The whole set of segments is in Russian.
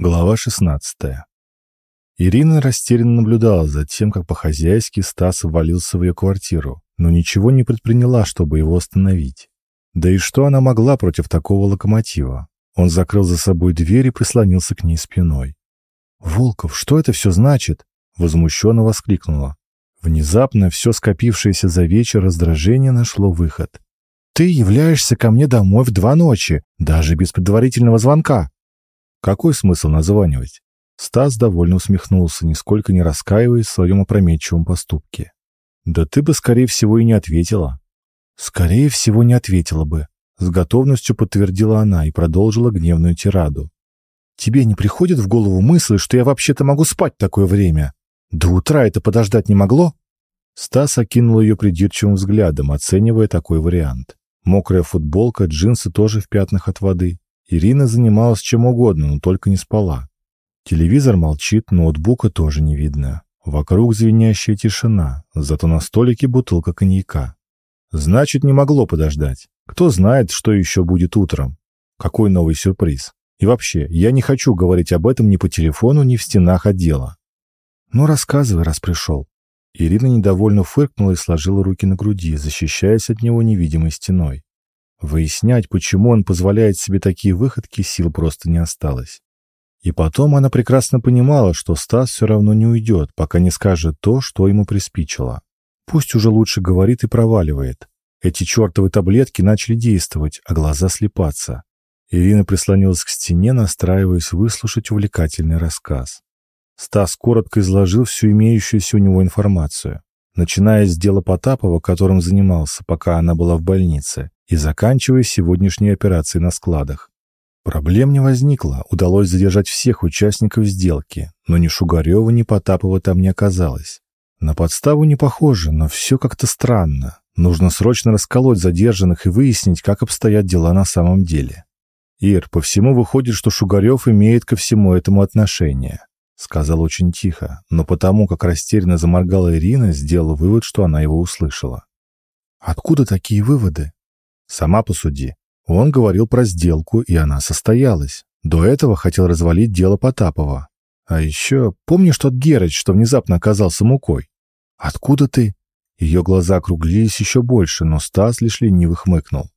Глава 16. Ирина растерянно наблюдала за тем, как по-хозяйски Стас ввалился в ее квартиру, но ничего не предприняла, чтобы его остановить. Да и что она могла против такого локомотива? Он закрыл за собой дверь и прислонился к ней спиной. «Волков, что это все значит?» — возмущенно воскликнула. Внезапно все скопившееся за вечер раздражение нашло выход. «Ты являешься ко мне домой в два ночи, даже без предварительного звонка. Какой смысл названивать? Стас довольно усмехнулся, нисколько не раскаиваясь в своем опрометчивом поступке. «Да ты бы, скорее всего, и не ответила». «Скорее всего, не ответила бы», — с готовностью подтвердила она и продолжила гневную тираду. «Тебе не приходит в голову мысль, что я вообще-то могу спать такое время? До утра это подождать не могло?» Стас окинул ее придирчивым взглядом, оценивая такой вариант. Мокрая футболка, джинсы тоже в пятнах от воды. Ирина занималась чем угодно, но только не спала. Телевизор молчит, ноутбука тоже не видно. Вокруг звенящая тишина, зато на столике бутылка коньяка. Значит, не могло подождать. Кто знает, что еще будет утром. Какой новый сюрприз. И вообще, я не хочу говорить об этом ни по телефону, ни в стенах отдела. Ну, рассказывай, раз пришел. Ирина недовольно фыркнула и сложила руки на груди, защищаясь от него невидимой стеной. Выяснять, почему он позволяет себе такие выходки, сил просто не осталось. И потом она прекрасно понимала, что Стас все равно не уйдет, пока не скажет то, что ему приспичило. Пусть уже лучше говорит и проваливает. Эти чертовы таблетки начали действовать, а глаза слепаться. Ирина прислонилась к стене, настраиваясь выслушать увлекательный рассказ. Стас коротко изложил всю имеющуюся у него информацию, начиная с дела Потапова, которым занимался, пока она была в больнице, и заканчивая сегодняшней операцией на складах. Проблем не возникло, удалось задержать всех участников сделки, но ни Шугарева, ни Потапова там не оказалось. На подставу не похоже, но все как-то странно. Нужно срочно расколоть задержанных и выяснить, как обстоят дела на самом деле. «Ир, по всему выходит, что Шугарев имеет ко всему этому отношение», сказал очень тихо, но потому, как растерянно заморгала Ирина, сделал вывод, что она его услышала. «Откуда такие выводы?» Сама посуди. Он говорил про сделку, и она состоялась. До этого хотел развалить дело Потапова. А еще, помнишь тот Герыч, что внезапно оказался мукой? Откуда ты? Ее глаза округлились еще больше, но Стас лишь лениво хмыкнул.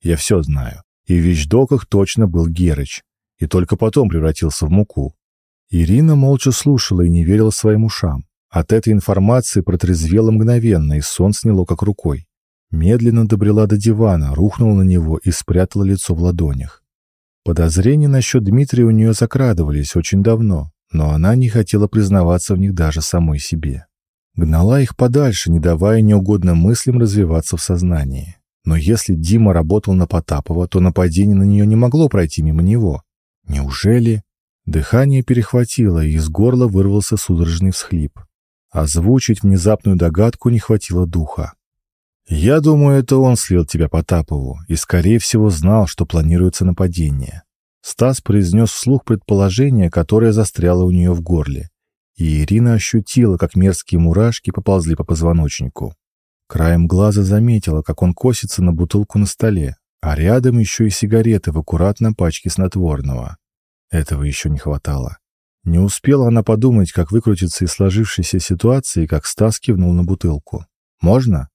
Я все знаю. И в вещдоках точно был Герыч. И только потом превратился в муку. Ирина молча слушала и не верила своим ушам. От этой информации протрезвела мгновенно, и сон сняло как рукой. Медленно добрела до дивана, рухнула на него и спрятала лицо в ладонях. Подозрения насчет Дмитрия у нее закрадывались очень давно, но она не хотела признаваться в них даже самой себе. Гнала их подальше, не давая неугодным мыслям развиваться в сознании. Но если Дима работал на Потапова, то нападение на нее не могло пройти мимо него. Неужели? Дыхание перехватило, и из горла вырвался судорожный всхлип. Озвучить внезапную догадку не хватило духа. «Я думаю, это он слил тебя Потапову и, скорее всего, знал, что планируется нападение». Стас произнес вслух предположение, которое застряло у нее в горле. И Ирина ощутила, как мерзкие мурашки поползли по позвоночнику. Краем глаза заметила, как он косится на бутылку на столе, а рядом еще и сигареты в аккуратном пачке снотворного. Этого еще не хватало. Не успела она подумать, как выкрутиться из сложившейся ситуации, как Стас кивнул на бутылку. «Можно?»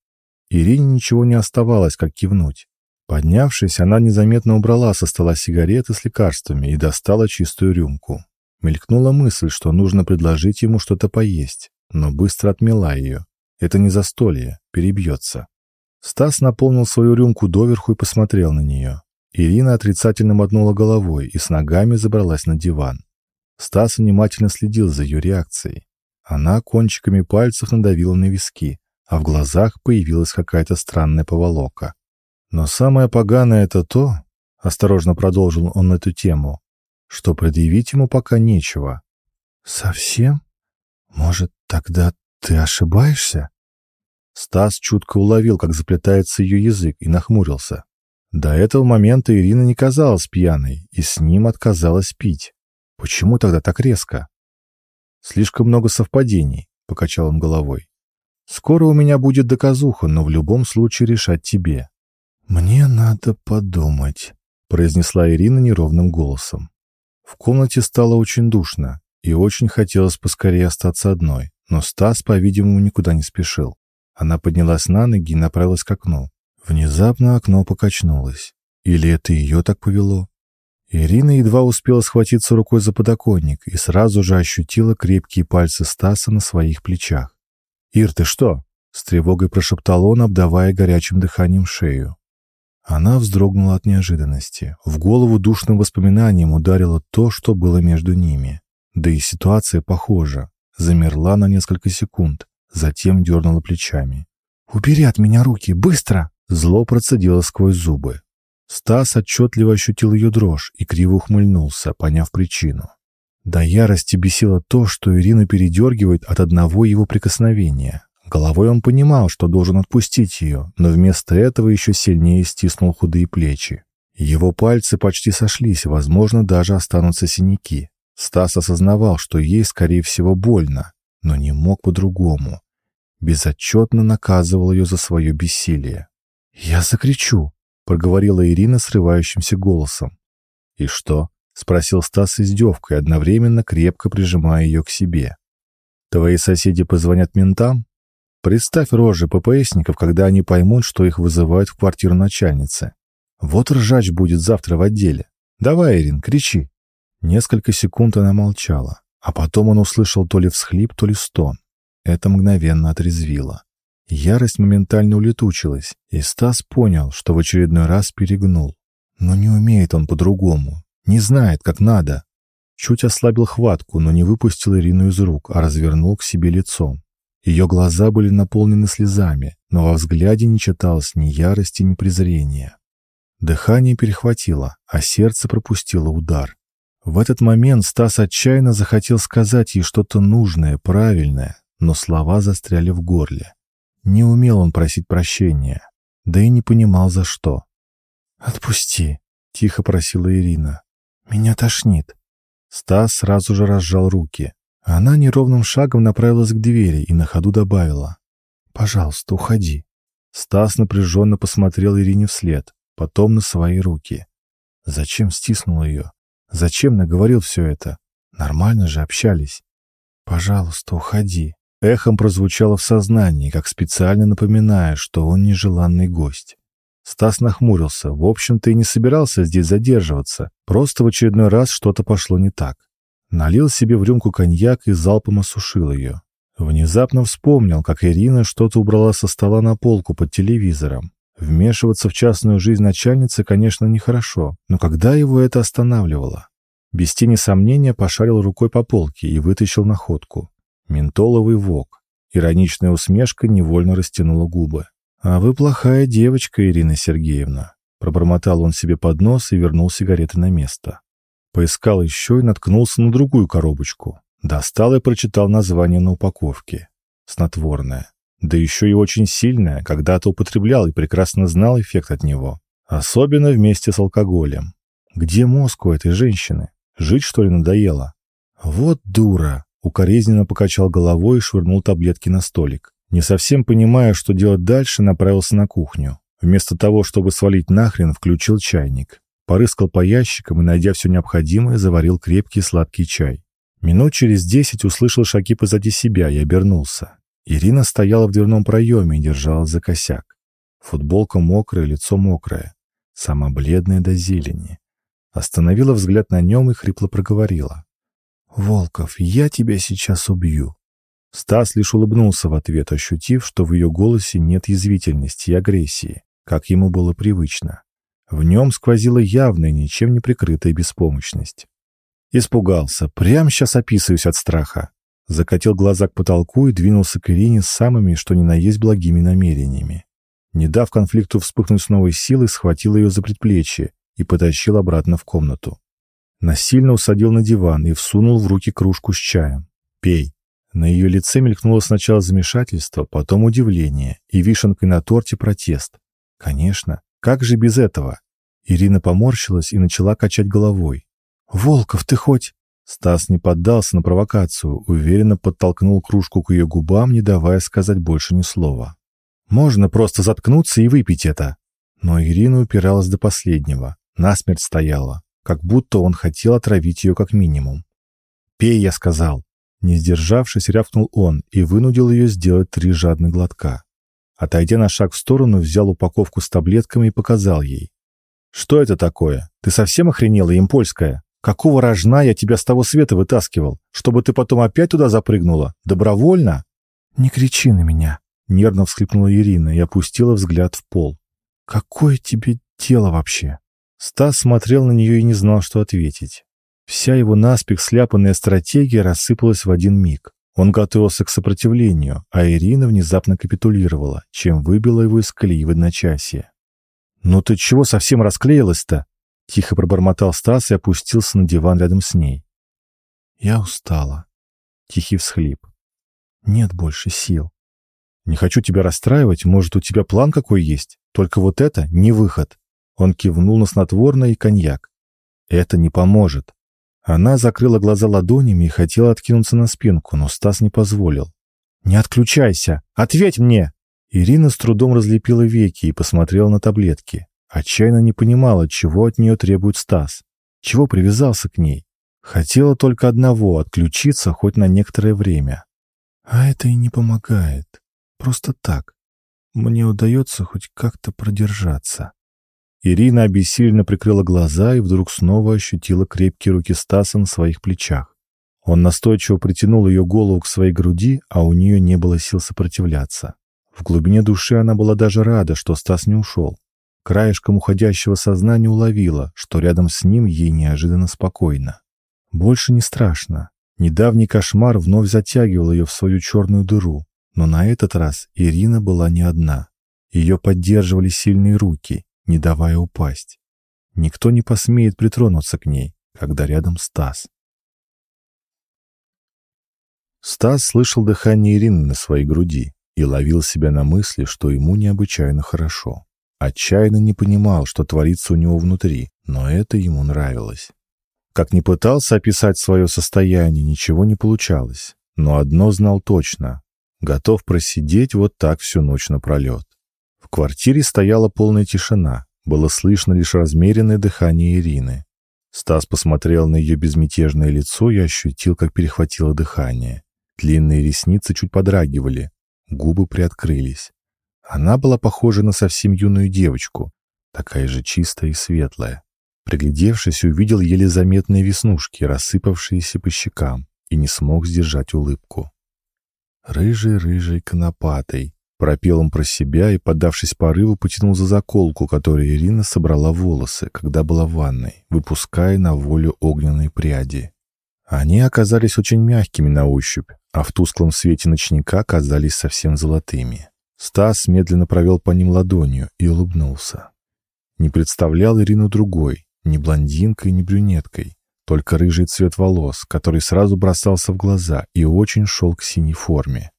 Ирине ничего не оставалось, как кивнуть. Поднявшись, она незаметно убрала со стола сигареты с лекарствами и достала чистую рюмку. Мелькнула мысль, что нужно предложить ему что-то поесть, но быстро отмела ее. Это не застолье, перебьется. Стас наполнил свою рюмку доверху и посмотрел на нее. Ирина отрицательно мотнула головой и с ногами забралась на диван. Стас внимательно следил за ее реакцией. Она кончиками пальцев надавила на виски, а в глазах появилась какая-то странная поволока. Но самое поганое это то, осторожно продолжил он эту тему, что предъявить ему пока нечего. Совсем? Может, тогда ты ошибаешься? Стас чутко уловил, как заплетается ее язык, и нахмурился. До этого момента Ирина не казалась пьяной, и с ним отказалась пить. Почему тогда так резко? Слишком много совпадений, покачал он головой. Скоро у меня будет доказуха, но в любом случае решать тебе». «Мне надо подумать», — произнесла Ирина неровным голосом. В комнате стало очень душно, и очень хотелось поскорее остаться одной, но Стас, по-видимому, никуда не спешил. Она поднялась на ноги и направилась к окну. Внезапно окно покачнулось. Или это ее так повело? Ирина едва успела схватиться рукой за подоконник и сразу же ощутила крепкие пальцы Стаса на своих плечах. «Ир, ты что?» — с тревогой прошептал он, обдавая горячим дыханием шею. Она вздрогнула от неожиданности. В голову душным воспоминанием ударило то, что было между ними. Да и ситуация похожа. Замерла на несколько секунд, затем дернула плечами. «Убери от меня руки, быстро!» Зло процедило сквозь зубы. Стас отчетливо ощутил ее дрожь и криво ухмыльнулся, поняв причину. До ярости бесило то, что Ирина передергивает от одного его прикосновения. Головой он понимал, что должен отпустить ее, но вместо этого еще сильнее стиснул худые плечи. Его пальцы почти сошлись, возможно, даже останутся синяки. Стас осознавал, что ей, скорее всего, больно, но не мог по-другому. Безотчетно наказывал ее за свое бессилие. «Я закричу», — проговорила Ирина срывающимся голосом. «И что?» — спросил Стас с издевкой, одновременно крепко прижимая ее к себе. «Твои соседи позвонят ментам? Представь рожи ППСников, когда они поймут, что их вызывают в квартиру начальницы. Вот ржач будет завтра в отделе. Давай, Ирин, кричи». Несколько секунд она молчала, а потом он услышал то ли всхлип, то ли стон. Это мгновенно отрезвило. Ярость моментально улетучилась, и Стас понял, что в очередной раз перегнул. Но не умеет он по-другому, не знает, как надо. Чуть ослабил хватку, но не выпустил Ирину из рук, а развернул к себе лицом. Ее глаза были наполнены слезами, но во взгляде не читалось ни ярости, ни презрения. Дыхание перехватило, а сердце пропустило удар. В этот момент Стас отчаянно захотел сказать ей что-то нужное, правильное, но слова застряли в горле. Не умел он просить прощения, да и не понимал за что. «Отпусти», — тихо просила Ирина. «Меня тошнит». Стас сразу же разжал руки. Она неровным шагом направилась к двери и на ходу добавила. «Пожалуйста, уходи». Стас напряженно посмотрел Ирине вслед, потом на свои руки. Зачем стиснул ее? Зачем наговорил все это? Нормально же общались. «Пожалуйста, уходи», эхом прозвучало в сознании, как специально напоминая, что он нежеланный гость. Стас нахмурился. В общем-то, и не собирался здесь задерживаться. Просто в очередной раз что-то пошло не так. Налил себе в рюмку коньяк и залпом осушил ее. Внезапно вспомнил, как Ирина что-то убрала со стола на полку под телевизором. Вмешиваться в частную жизнь начальницы, конечно, нехорошо, но когда его это останавливало? Без тени сомнения пошарил рукой по полке и вытащил находку. Ментоловый вок. Ироничная усмешка невольно растянула губы. «А вы плохая девочка, Ирина Сергеевна», — пробормотал он себе под нос и вернул сигареты на место. Поискал еще и наткнулся на другую коробочку. Достал и прочитал название на упаковке. Снотворное. Да еще и очень сильное, когда-то употреблял и прекрасно знал эффект от него. Особенно вместе с алкоголем. Где мозг у этой женщины? Жить, что ли, надоело? Вот дура. Укоризненно покачал головой и швырнул таблетки на столик. Не совсем понимая, что делать дальше, направился на кухню. Вместо того, чтобы свалить нахрен, включил чайник. Порыскал по ящикам и, найдя все необходимое, заварил крепкий сладкий чай. Минут через десять услышал шаги позади себя и обернулся. Ирина стояла в дверном проеме и держалась за косяк. Футболка мокрая, лицо мокрое. Сама бледная до зелени. Остановила взгляд на нем и хрипло проговорила. «Волков, я тебя сейчас убью». Стас лишь улыбнулся в ответ, ощутив, что в ее голосе нет язвительности и агрессии, как ему было привычно. В нем сквозила явная, ничем не прикрытая беспомощность. Испугался. Прям сейчас описываюсь от страха. Закатил глаза к потолку и двинулся к Ирине с самыми, что ни на есть, благими намерениями. Не дав конфликту вспыхнуть с новой силой, схватил ее за предплечье и потащил обратно в комнату. Насильно усадил на диван и всунул в руки кружку с чаем. «Пей». На ее лице мелькнуло сначала замешательство, потом удивление и вишенкой на торте протест. «Конечно, как же без этого?» Ирина поморщилась и начала качать головой. «Волков, ты хоть...» Стас не поддался на провокацию, уверенно подтолкнул кружку к ее губам, не давая сказать больше ни слова. «Можно просто заткнуться и выпить это». Но Ирина упиралась до последнего, насмерть стояла. Как будто он хотел отравить ее как минимум. «Пей», — я сказал. Не сдержавшись, рявкнул он и вынудил ее сделать три жадных глотка. Отойдя на шаг в сторону, взял упаковку с таблетками и показал ей. «Что это такое? Ты совсем охренела, импольская? Какого рожна я тебя с того света вытаскивал? Чтобы ты потом опять туда запрыгнула? Добровольно?» «Не кричи на меня», — нервно всхлипнула Ирина и опустила взгляд в пол. «Какое тебе дело вообще?» Стас смотрел на нее и не знал, что ответить. Вся его наспех сляпанная стратегия рассыпалась в один миг. Он готовился к сопротивлению, а Ирина внезапно капитулировала, чем выбила его из колеи в одночасье. «Ну ты чего совсем расклеилась-то?» Тихо пробормотал Стас и опустился на диван рядом с ней. «Я устала». Тихий всхлип. «Нет больше сил». «Не хочу тебя расстраивать, может, у тебя план какой есть? Только вот это не выход». Он кивнул на снотворное и коньяк. «Это не поможет». Она закрыла глаза ладонями и хотела откинуться на спинку, но Стас не позволил. «Не отключайся! Ответь мне!» Ирина с трудом разлепила веки и посмотрела на таблетки. Отчаянно не понимала, чего от нее требует Стас. Чего привязался к ней. Хотела только одного — отключиться хоть на некоторое время. А это и не помогает. Просто так. Мне удается хоть как-то продержаться. Ирина обессиленно прикрыла глаза и вдруг снова ощутила крепкие руки Стаса на своих плечах. Он настойчиво притянул ее голову к своей груди, а у нее не было сил сопротивляться. В глубине души она была даже рада, что Стас не ушел. Краешком уходящего сознания уловила, что рядом с ним ей неожиданно спокойно. Больше не страшно. Недавний кошмар вновь затягивал ее в свою черную дыру, но на этот раз Ирина была не одна. Ее поддерживали сильные руки, не давая упасть. Никто не посмеет притронуться к ней, когда рядом Стас. Стас слышал дыхание Ирины на своей груди и ловил себя на мысли, что ему необычайно хорошо. Отчаянно не понимал, что творится у него внутри, но это ему нравилось. Как ни пытался описать свое состояние, ничего не получалось. Но одно знал точно — готов просидеть вот так всю ночь напролет. Квартире стояла полная тишина, было слышно лишь размеренное дыхание Ирины. Стас посмотрел на ее безмятежное лицо и ощутил, как перехватило дыхание. Длинные ресницы чуть подрагивали, губы приоткрылись. Она была похожа на совсем юную девочку, такая же чистая и светлая. Приглядевшись, увидел еле заметные веснушки, рассыпавшиеся по щекам, и не смог сдержать улыбку. «Рыжий-рыжий конопатый», — пропел он про себя и, поддавшись порыву, потянул за заколку, которую Ирина собрала волосы, когда была в ванной, выпуская на волю огненные пряди. Они оказались очень мягкими на ощупь, а в тусклом свете ночника казались совсем золотыми. Стас медленно провел по ним ладонью и улыбнулся. Не представлял Ирину другой, ни блондинкой, ни брюнеткой, только рыжий цвет волос, который сразу бросался в глаза и очень шел к синей форме.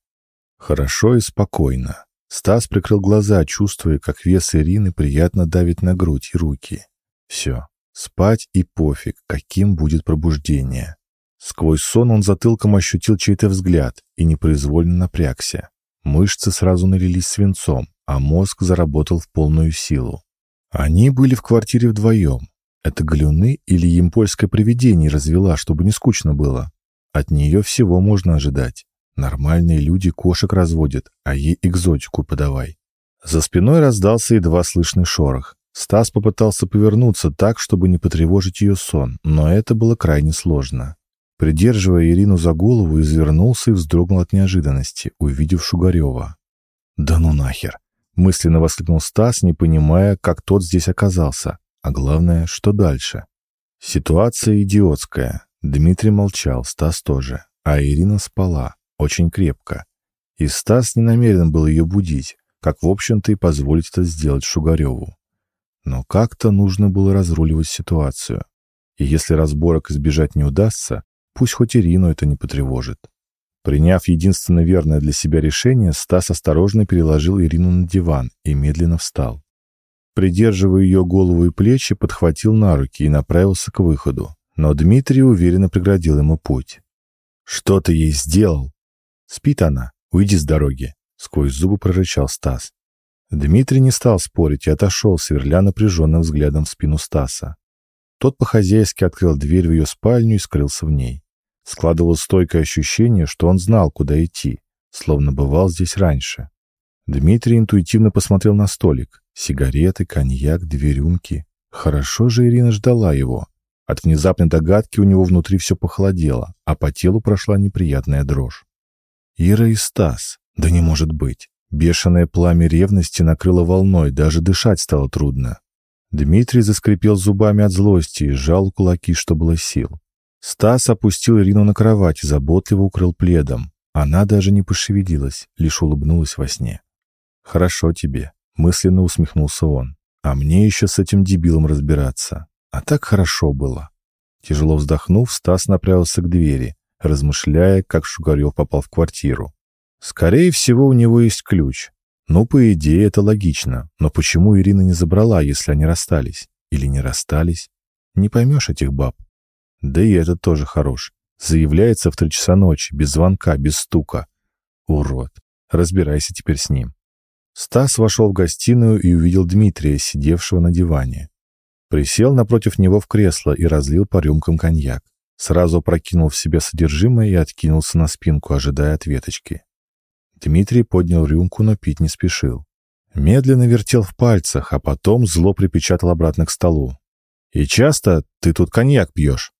Хорошо и спокойно. Стас прикрыл глаза, чувствуя, как вес Ирины приятно давит на грудь и руки. Все, спать и пофиг, каким будет пробуждение. Сквозь сон он затылком ощутил чей-то взгляд и непроизвольно напрягся. Мышцы сразу налились свинцом, а мозг заработал в полную силу. Они были в квартире вдвоем. Это галюны или емпольское привидение развела, чтобы не скучно было. От нее всего можно ожидать. Нормальные люди кошек разводят, а ей экзотику подавай. За спиной раздался едва слышный шорох. Стас попытался повернуться так, чтобы не потревожить ее сон, но это было крайне сложно. Придерживая Ирину за голову, извернулся и вздрогнул от неожиданности, увидев Шугарева. «Да ну нахер!» — мысленно воскликнул Стас, не понимая, как тот здесь оказался. А главное, что дальше? Ситуация идиотская. Дмитрий молчал, Стас тоже. А Ирина спала, очень крепко. И Стас не намерен был ее будить, как, в общем-то, и позволить это сделать Шугареву. Но как-то нужно было разруливать ситуацию. И если разборок избежать не удастся, Пусть хоть Ирину это не потревожит. Приняв единственно верное для себя решение, Стас осторожно переложил Ирину на диван и медленно встал. Придерживая ее голову и плечи, подхватил на руки и направился к выходу. Но Дмитрий уверенно преградил ему путь. «Что ты ей сделал?» «Спит она. Уйди с дороги», — сквозь зубы прорычал Стас. Дмитрий не стал спорить и отошел, сверля напряженным взглядом в спину Стаса. Тот по-хозяйски открыл дверь в ее спальню и скрылся в ней. Складывалось стойкое ощущение, что он знал, куда идти, словно бывал здесь раньше. Дмитрий интуитивно посмотрел на столик. Сигареты, коньяк, две рюмки. Хорошо же Ирина ждала его. От внезапной догадки у него внутри все похолодело, а по телу прошла неприятная дрожь. Ира и Стас. Да не может быть. Бешеное пламя ревности накрыло волной, даже дышать стало трудно. Дмитрий заскрипел зубами от злости и сжал кулаки, что было сил. Стас опустил Ирину на кровать заботливо укрыл пледом. Она даже не пошевелилась, лишь улыбнулась во сне. «Хорошо тебе», — мысленно усмехнулся он. «А мне еще с этим дебилом разбираться. А так хорошо было». Тяжело вздохнув, Стас направился к двери, размышляя, как Шугарев попал в квартиру. Скорее всего, у него есть ключ. Ну, по идее, это логично. Но почему Ирина не забрала, если они расстались? Или не расстались? Не поймешь этих баб. Да и этот тоже хорош. Заявляется в три часа ночи, без звонка, без стука. Урод. Разбирайся теперь с ним. Стас вошел в гостиную и увидел Дмитрия, сидевшего на диване. Присел напротив него в кресло и разлил по рюмкам коньяк. Сразу прокинул в себя содержимое и откинулся на спинку, ожидая ответочки. Дмитрий поднял рюмку, но пить не спешил. Медленно вертел в пальцах, а потом зло припечатал обратно к столу. «И часто ты тут коньяк пьешь?»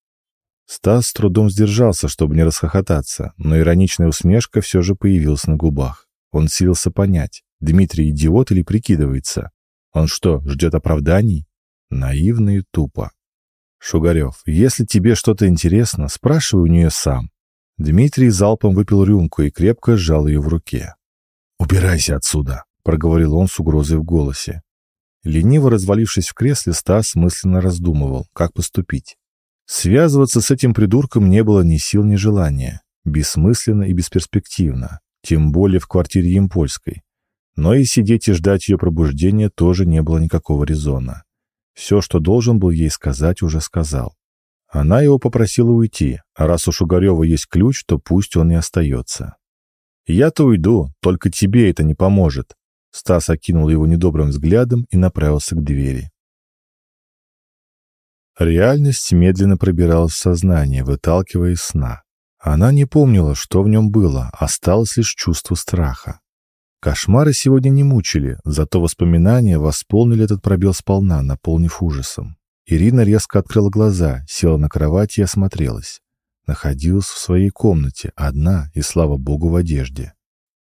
Стас с трудом сдержался, чтобы не расхохотаться, но ироничная усмешка все же появилась на губах. Он силился понять, Дмитрий идиот или прикидывается. Он что, ждет оправданий? Наивно и тупо. «Шугарев, если тебе что-то интересно, спрашивай у нее сам». Дмитрий залпом выпил рюмку и крепко сжал ее в руке. «Убирайся отсюда», — проговорил он с угрозой в голосе. Лениво развалившись в кресле, Стас мысленно раздумывал, как поступить. Связываться с этим придурком не было ни сил, ни желания. Бессмысленно и бесперспективно. Тем более в квартире Емпольской. Но и сидеть и ждать ее пробуждения тоже не было никакого резона. Все, что должен был ей сказать, уже сказал. Она его попросила уйти, а раз у Шугарева есть ключ, то пусть он и остается. «Я-то уйду, только тебе это не поможет». Стас окинул его недобрым взглядом и направился к двери. Реальность медленно пробиралась в сознание, выталкивая сна. Она не помнила, что в нем было, осталось лишь чувство страха. Кошмары сегодня не мучили, зато воспоминания восполнили этот пробел сполна, наполнив ужасом. Ирина резко открыла глаза, села на кровать и осмотрелась. Находилась в своей комнате, одна и, слава богу, в одежде.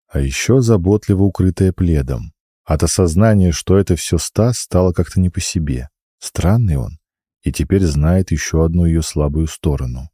А еще заботливо укрытая пледом. От осознания, что это все Стас, стало как-то не по себе. Странный он и теперь знает еще одну ее слабую сторону.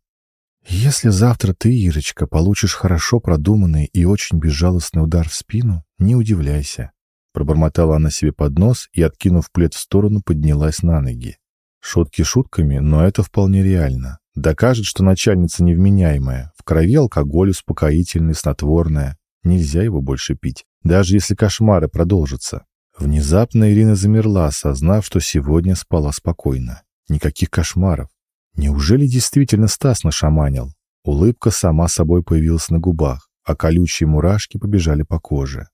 «Если завтра ты, Ирочка, получишь хорошо продуманный и очень безжалостный удар в спину, не удивляйся». Пробормотала она себе под нос и, откинув плед в сторону, поднялась на ноги. Шутки шутками, но это вполне реально. Докажет, что начальница невменяемая. В крови алкоголь успокоительный, снотворное. Нельзя его больше пить, даже если кошмары продолжатся. Внезапно Ирина замерла, осознав, что сегодня спала спокойно. Никаких кошмаров. Неужели действительно Стас нашаманил? Улыбка сама собой появилась на губах, а колючие мурашки побежали по коже.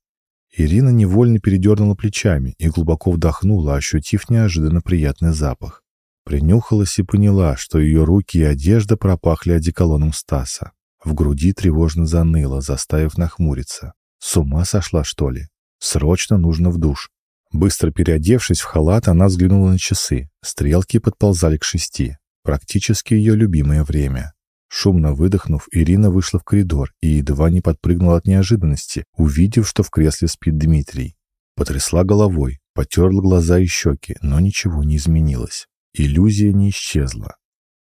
Ирина невольно передернула плечами и глубоко вдохнула, ощутив неожиданно приятный запах. Принюхалась и поняла, что ее руки и одежда пропахли одеколоном Стаса. В груди тревожно заныло, заставив нахмуриться. С ума сошла, что ли? Срочно нужно в душ. Быстро переодевшись в халат, она взглянула на часы. Стрелки подползали к шести. Практически ее любимое время. Шумно выдохнув, Ирина вышла в коридор и едва не подпрыгнула от неожиданности, увидев, что в кресле спит Дмитрий. Потрясла головой, потерла глаза и щеки, но ничего не изменилось. Иллюзия не исчезла.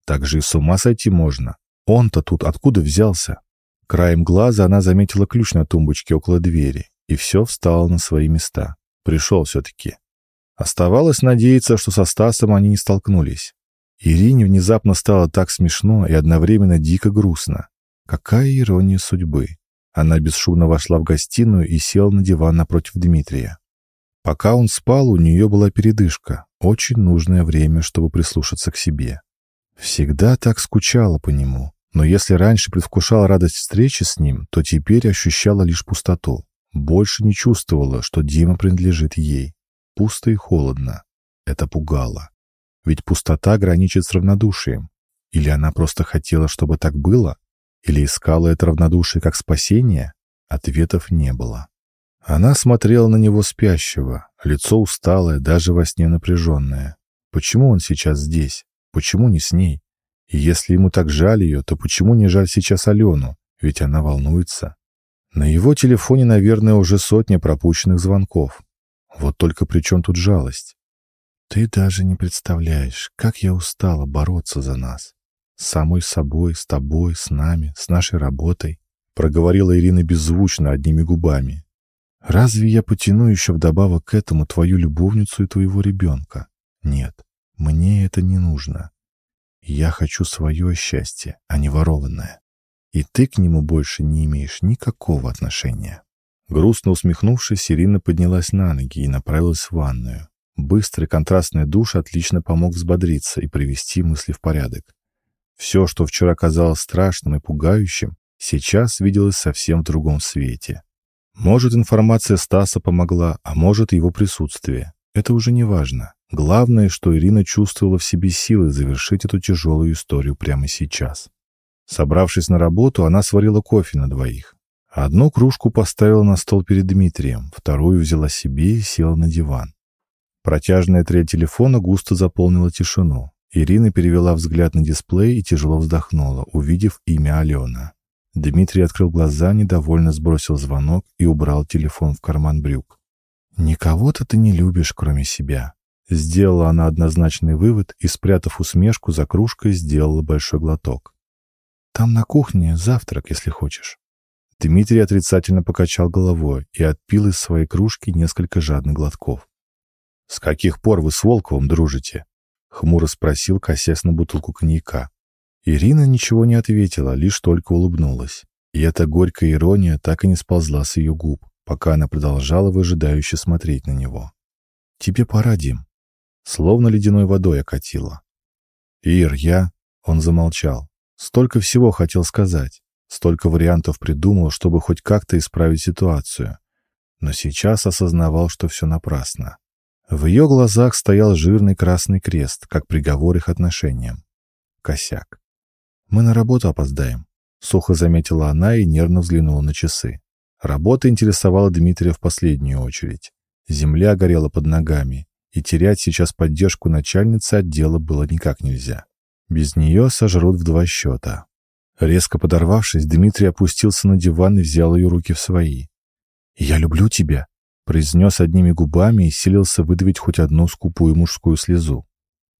Так же и с ума сойти можно. Он-то тут откуда взялся? Краем глаза она заметила ключ на тумбочке около двери, и все встало на свои места. Пришел все-таки. Оставалось надеяться, что со Стасом они не столкнулись. Ирине внезапно стало так смешно и одновременно дико грустно. Какая ирония судьбы. Она бесшумно вошла в гостиную и села на диван напротив Дмитрия. Пока он спал, у нее была передышка, очень нужное время, чтобы прислушаться к себе. Всегда так скучала по нему, но если раньше предвкушала радость встречи с ним, то теперь ощущала лишь пустоту. Больше не чувствовала, что Дима принадлежит ей. Пусто и холодно. Это пугало. Ведь пустота граничит с равнодушием. Или она просто хотела, чтобы так было? Или искала это равнодушие как спасение? Ответов не было. Она смотрела на него спящего, лицо усталое, даже во сне напряженное. Почему он сейчас здесь? Почему не с ней? И если ему так жаль ее, то почему не жаль сейчас Алену? Ведь она волнуется. На его телефоне, наверное, уже сотня пропущенных звонков. Вот только при чем тут жалость? Ты даже не представляешь, как я устала бороться за нас. С самой собой, с тобой, с нами, с нашей работой. Проговорила Ирина беззвучно, одними губами. Разве я потяну еще вдобавок к этому твою любовницу и твоего ребенка? Нет, мне это не нужно. Я хочу свое счастье, а не ворованное и ты к нему больше не имеешь никакого отношения». Грустно усмехнувшись, Ирина поднялась на ноги и направилась в ванную. Быстрый контрастный душ отлично помог взбодриться и привести мысли в порядок. Все, что вчера казалось страшным и пугающим, сейчас виделось совсем в другом свете. Может, информация Стаса помогла, а может, его присутствие. Это уже не важно. Главное, что Ирина чувствовала в себе силы завершить эту тяжелую историю прямо сейчас. Собравшись на работу, она сварила кофе на двоих. Одну кружку поставила на стол перед Дмитрием, вторую взяла себе и села на диван. Протяжная трель телефона густо заполнила тишину. Ирина перевела взгляд на дисплей и тяжело вздохнула, увидев имя Алена. Дмитрий открыл глаза, недовольно сбросил звонок и убрал телефон в карман брюк. «Никого-то ты не любишь, кроме себя». Сделала она однозначный вывод и, спрятав усмешку за кружкой, сделала большой глоток. Там на кухне завтрак, если хочешь». Дмитрий отрицательно покачал головой и отпил из своей кружки несколько жадных глотков. «С каких пор вы с Волковым дружите?» — хмуро спросил, косясь на бутылку коньяка. Ирина ничего не ответила, лишь только улыбнулась. И эта горькая ирония так и не сползла с ее губ, пока она продолжала выжидающе смотреть на него. «Тебе пора, Дим». Словно ледяной водой окатила. «Ир, я...» — он замолчал. Столько всего хотел сказать, столько вариантов придумал, чтобы хоть как-то исправить ситуацию. Но сейчас осознавал, что все напрасно. В ее глазах стоял жирный красный крест, как приговор их отношениям. Косяк. «Мы на работу опоздаем», — сухо заметила она и нервно взглянула на часы. Работа интересовала Дмитрия в последнюю очередь. Земля горела под ногами, и терять сейчас поддержку начальницы отдела было никак нельзя. Без нее сожрут в два счета. Резко подорвавшись, Дмитрий опустился на диван и взял ее руки в свои. «Я люблю тебя», — произнес одними губами и силился выдавить хоть одну скупую мужскую слезу.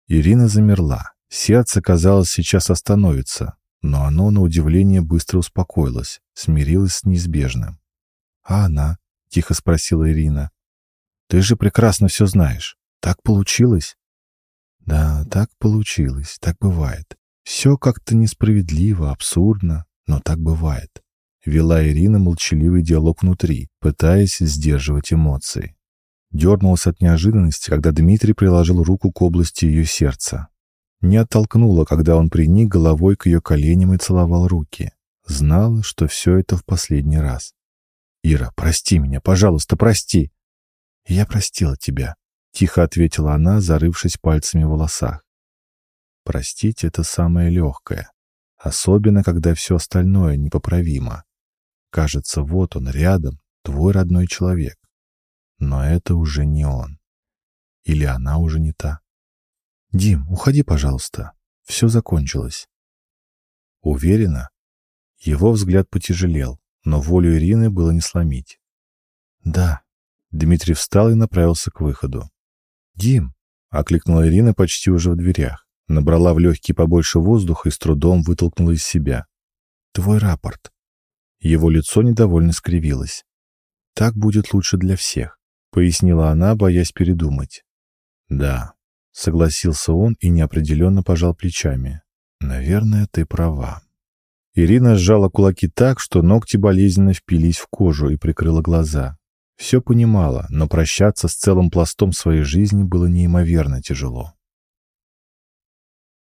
Ирина замерла. Сердце, казалось, сейчас остановится, но оно, на удивление, быстро успокоилось, смирилось с неизбежным. «А она?» — тихо спросила Ирина. «Ты же прекрасно все знаешь. Так получилось?» Да, так получилось, так бывает. Все как-то несправедливо, абсурдно, но так бывает. Вела Ирина молчаливый диалог внутри, пытаясь сдерживать эмоции. Дернулась от неожиданности, когда Дмитрий приложил руку к области ее сердца. Не оттолкнула, когда он приник головой к ее коленям и целовал руки. Знала, что все это в последний раз. «Ира, прости меня, пожалуйста, прости!» «Я простила тебя», — тихо ответила она, зарывшись пальцами в волосах. «Простить — это самое легкое, особенно когда все остальное непоправимо. Кажется, вот он рядом, твой родной человек. Но это уже не он. Или она уже не та. Дим, уходи, пожалуйста. Все закончилось. Уверена? Его взгляд потяжелел, но волю Ирины было не сломить. Да. Дмитрий встал и направился к выходу. «Дим!» — окликнула Ирина почти уже в дверях. Набрала в легкие побольше воздуха и с трудом вытолкнула из себя. «Твой рапорт». Его лицо недовольно скривилось. «Так будет лучше для всех», — пояснила она, боясь передумать. «Да», — согласился он и неопределенно пожал плечами. «Наверное, ты права». Ирина сжала кулаки так, что ногти болезненно впились в кожу и прикрыла глаза. Все понимала, но прощаться с целым пластом своей жизни было неимоверно тяжело.